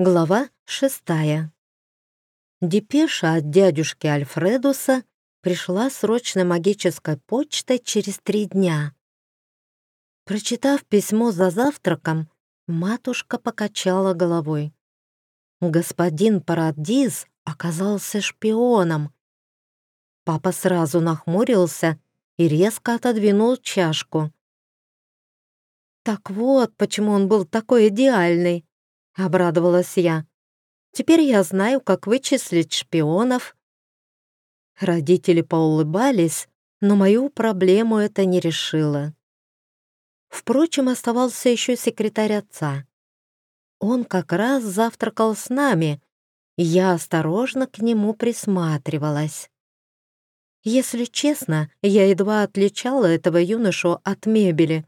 Глава шестая. Депеша от дядюшки Альфредуса пришла срочно магической почтой через три дня. Прочитав письмо за завтраком, матушка покачала головой. Господин Парадиз оказался шпионом. Папа сразу нахмурился и резко отодвинул чашку. Так вот, почему он был такой идеальный обрадовалась я. «Теперь я знаю, как вычислить шпионов». Родители поулыбались, но мою проблему это не решило. Впрочем, оставался еще секретарь отца. Он как раз завтракал с нами, и я осторожно к нему присматривалась. Если честно, я едва отличала этого юношу от мебели.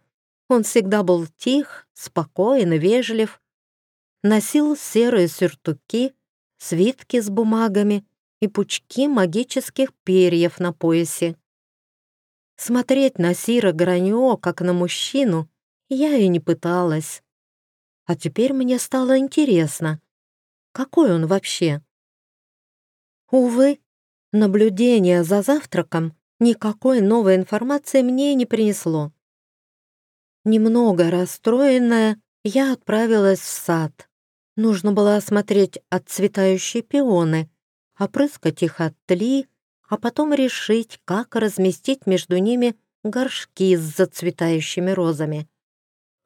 Он всегда был тих, спокоен и вежлив, носил серые сюртуки, свитки с бумагами и пучки магических перьев на поясе. Смотреть на Сира Граньо, как на мужчину, я и не пыталась. А теперь мне стало интересно, какой он вообще? Увы, наблюдение за завтраком никакой новой информации мне не принесло. Немного расстроенная, я отправилась в сад. Нужно было осмотреть отцветающие пионы, опрыскать их от тли, а потом решить, как разместить между ними горшки с зацветающими розами,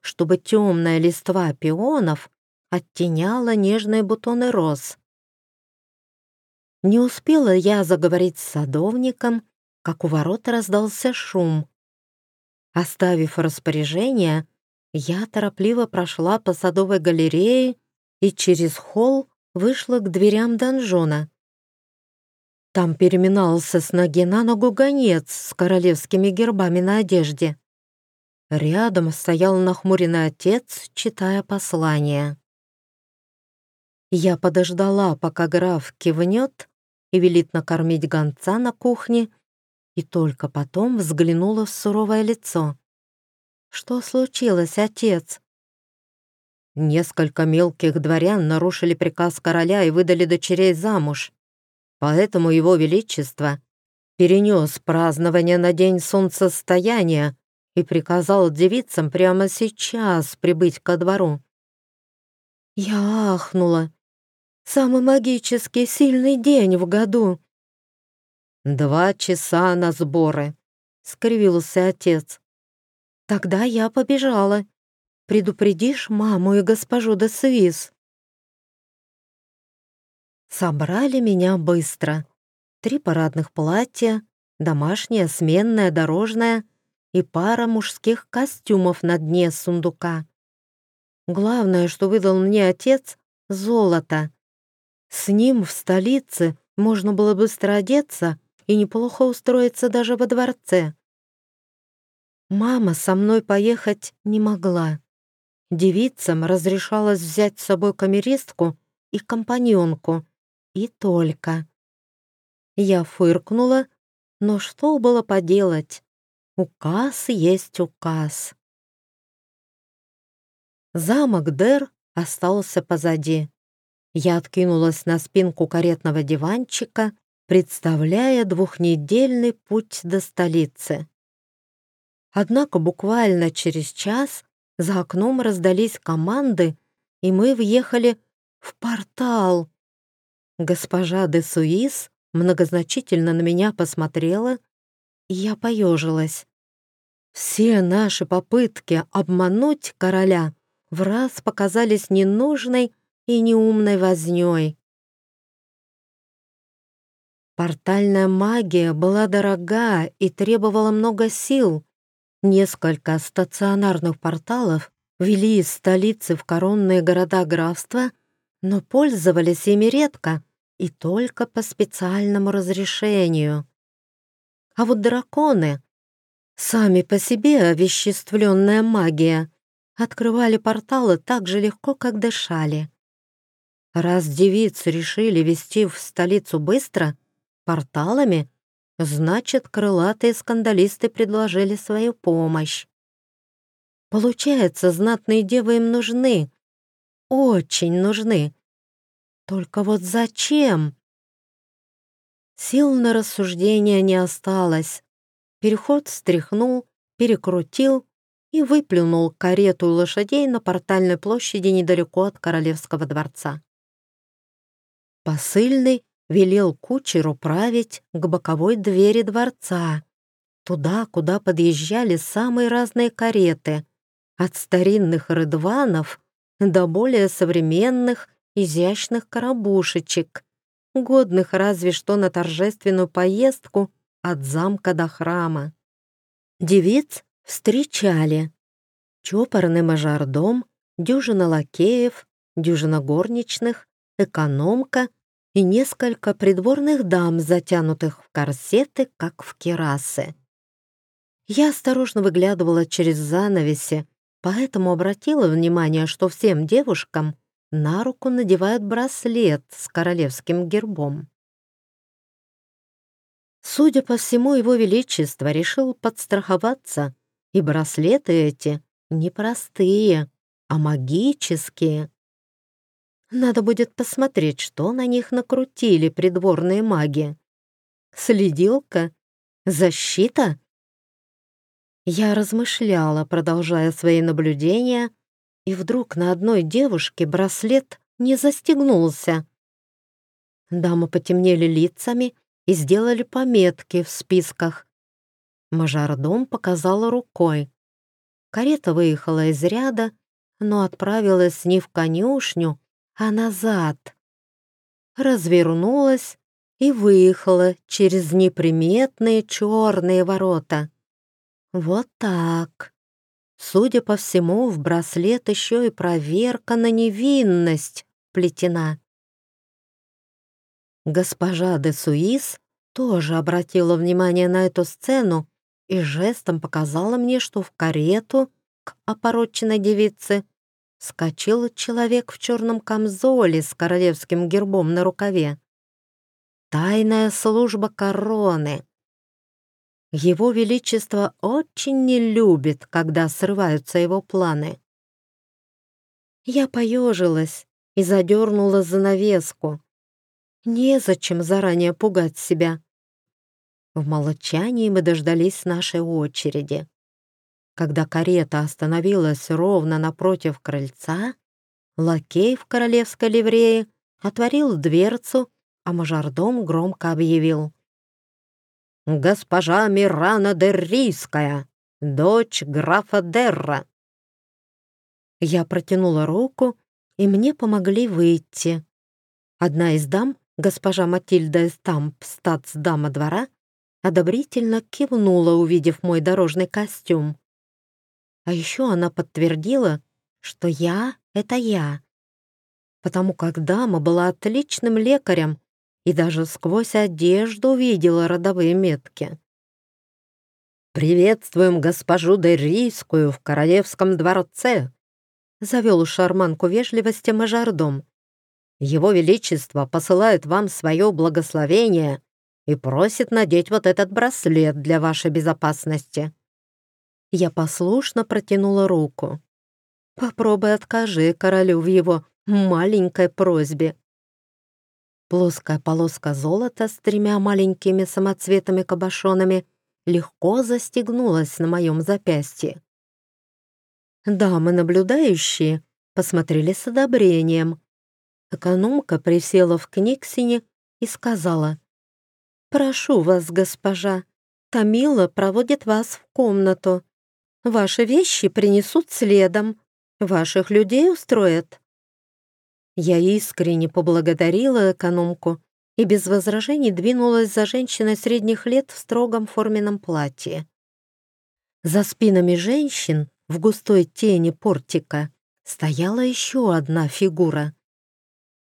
чтобы темная листва пионов оттеняла нежные бутоны роз. Не успела я заговорить с садовником, как у ворот раздался шум. Оставив распоряжение, я торопливо прошла по садовой галерее и через холл вышла к дверям донжона. Там переминался с ноги на ногу гонец с королевскими гербами на одежде. Рядом стоял нахмуренный отец, читая послание. Я подождала, пока граф кивнет и велит накормить гонца на кухне, и только потом взглянула в суровое лицо. «Что случилось, отец?» Несколько мелких дворян нарушили приказ короля и выдали дочерей замуж. Поэтому его величество перенес празднование на день солнцестояния и приказал девицам прямо сейчас прибыть ко двору. Я ахнула. Самый магический сильный день в году. «Два часа на сборы», — скривился отец. Тогда я побежала предупредишь маму и госпожу де Свис?» Собрали меня быстро. Три парадных платья, домашнее, сменное, дорожное и пара мужских костюмов на дне сундука. Главное, что выдал мне отец — золото. С ним в столице можно было быстро одеться и неплохо устроиться даже во дворце. Мама со мной поехать не могла. Девицам разрешалось взять с собой камеристку и компаньонку, и только. Я фыркнула, но что было поделать? Указ есть указ. Замок Дер остался позади. Я откинулась на спинку каретного диванчика, представляя двухнедельный путь до столицы. Однако буквально через час за окном раздались команды, и мы въехали в портал. Госпожа де Суис многозначительно на меня посмотрела, и я поежилась. Все наши попытки обмануть короля в раз показались ненужной и неумной вознёй. Портальная магия была дорога и требовала много сил, Несколько стационарных порталов вели из столицы в коронные города графства, но пользовались ими редко и только по специальному разрешению. А вот драконы, сами по себе овеществленная магия, открывали порталы так же легко, как дышали. Раз девицы решили вести в столицу быстро, порталами Значит, крылатые скандалисты предложили свою помощь. Получается, знатные девы им нужны. Очень нужны, Только вот зачем? Сил на рассуждения не осталось. Переход встряхнул, перекрутил и выплюнул карету лошадей на портальной площади недалеко от Королевского дворца. Посыльный велел кучеру править к боковой двери дворца, туда, куда подъезжали самые разные кареты, от старинных рыдванов до более современных изящных коробушечек, годных разве что на торжественную поездку от замка до храма. Девиц встречали. Чопорный мажордом, дюжина лакеев, дюжина горничных, экономка и несколько придворных дам, затянутых в корсеты, как в керасы. Я осторожно выглядывала через занавеси, поэтому обратила внимание, что всем девушкам на руку надевают браслет с королевским гербом. Судя по всему, его величество решил подстраховаться, и браслеты эти не простые, а магические. Надо будет посмотреть, что на них накрутили придворные маги. Следилка? Защита? Я размышляла, продолжая свои наблюдения, и вдруг на одной девушке браслет не застегнулся. Дамы потемнели лицами и сделали пометки в списках. Мажордом показала рукой. Карета выехала из ряда, но отправилась не в конюшню, а назад. Развернулась и выехала через неприметные черные ворота. Вот так. Судя по всему, в браслет еще и проверка на невинность плетена. Госпожа де Суис тоже обратила внимание на эту сцену и жестом показала мне, что в карету к опороченной девице скочил человек в черном камзоле с королевским гербом на рукаве. Тайная служба короны. Его Величество очень не любит, когда срываются его планы. Я поежилась и задернула занавеску. Незачем заранее пугать себя. В молчании мы дождались нашей очереди. Когда карета остановилась ровно напротив крыльца, лакей в королевской ливрее отворил дверцу, а мажордом громко объявил госпожа Мирана Деррийская, дочь графа Дерра». Я протянула руку, и мне помогли выйти. Одна из дам, госпожа Матильда Эстамп, статс-дама двора, одобрительно кивнула, увидев мой дорожный костюм. А еще она подтвердила, что я — это я, потому как дама была отличным лекарем и даже сквозь одежду видела родовые метки. «Приветствуем госпожу Деррийскую в королевском дворце!» завел шарманку вежливости мажордом. «Его Величество посылает вам свое благословение и просит надеть вот этот браслет для вашей безопасности». Я послушно протянула руку. «Попробуй откажи королю в его маленькой просьбе». Плоская полоска золота с тремя маленькими самоцветами-кабошонами легко застегнулась на моем запястье. Дамы, наблюдающие, посмотрели с одобрением. Экономка присела в книгсине и сказала, «Прошу вас, госпожа, Тамила проводит вас в комнату. Ваши вещи принесут следом, ваших людей устроят». Я искренне поблагодарила экономку и без возражений двинулась за женщиной средних лет в строгом форменном платье. За спинами женщин в густой тени портика стояла еще одна фигура.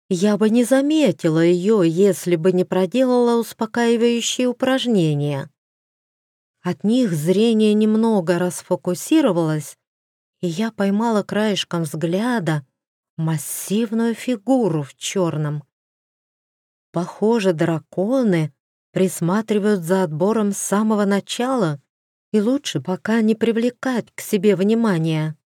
Я бы не заметила ее, если бы не проделала успокаивающие упражнения. От них зрение немного расфокусировалось, и я поймала краешком взгляда массивную фигуру в черном. Похоже, драконы присматривают за отбором с самого начала и лучше пока не привлекать к себе внимания.